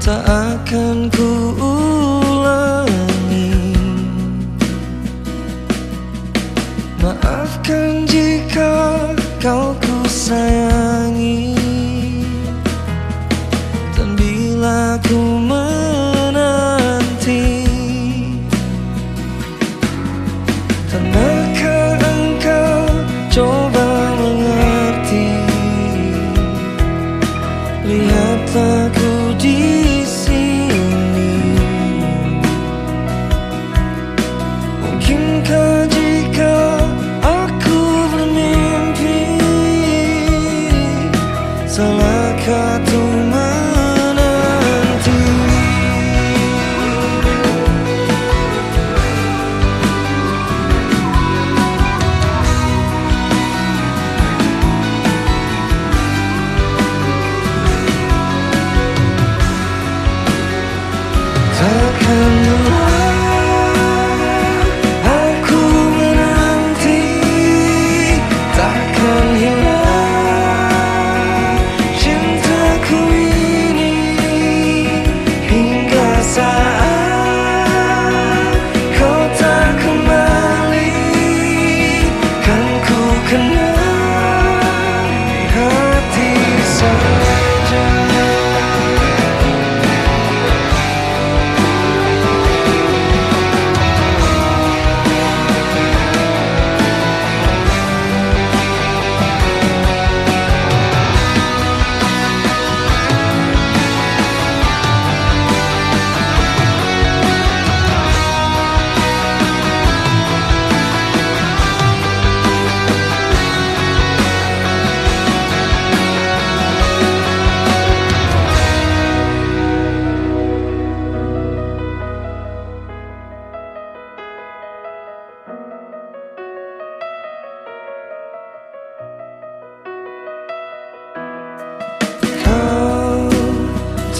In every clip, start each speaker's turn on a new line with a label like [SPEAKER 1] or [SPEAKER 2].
[SPEAKER 1] tak akan ku ulangi. Maafkan jika kau ku sayangi.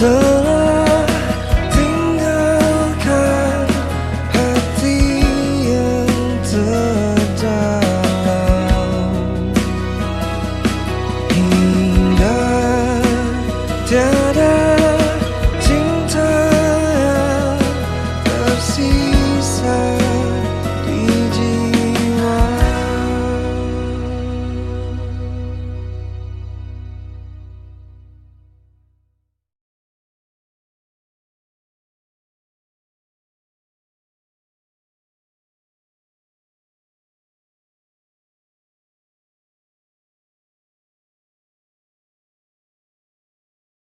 [SPEAKER 1] Telah tinggalkan hati yang terdalam. Hingga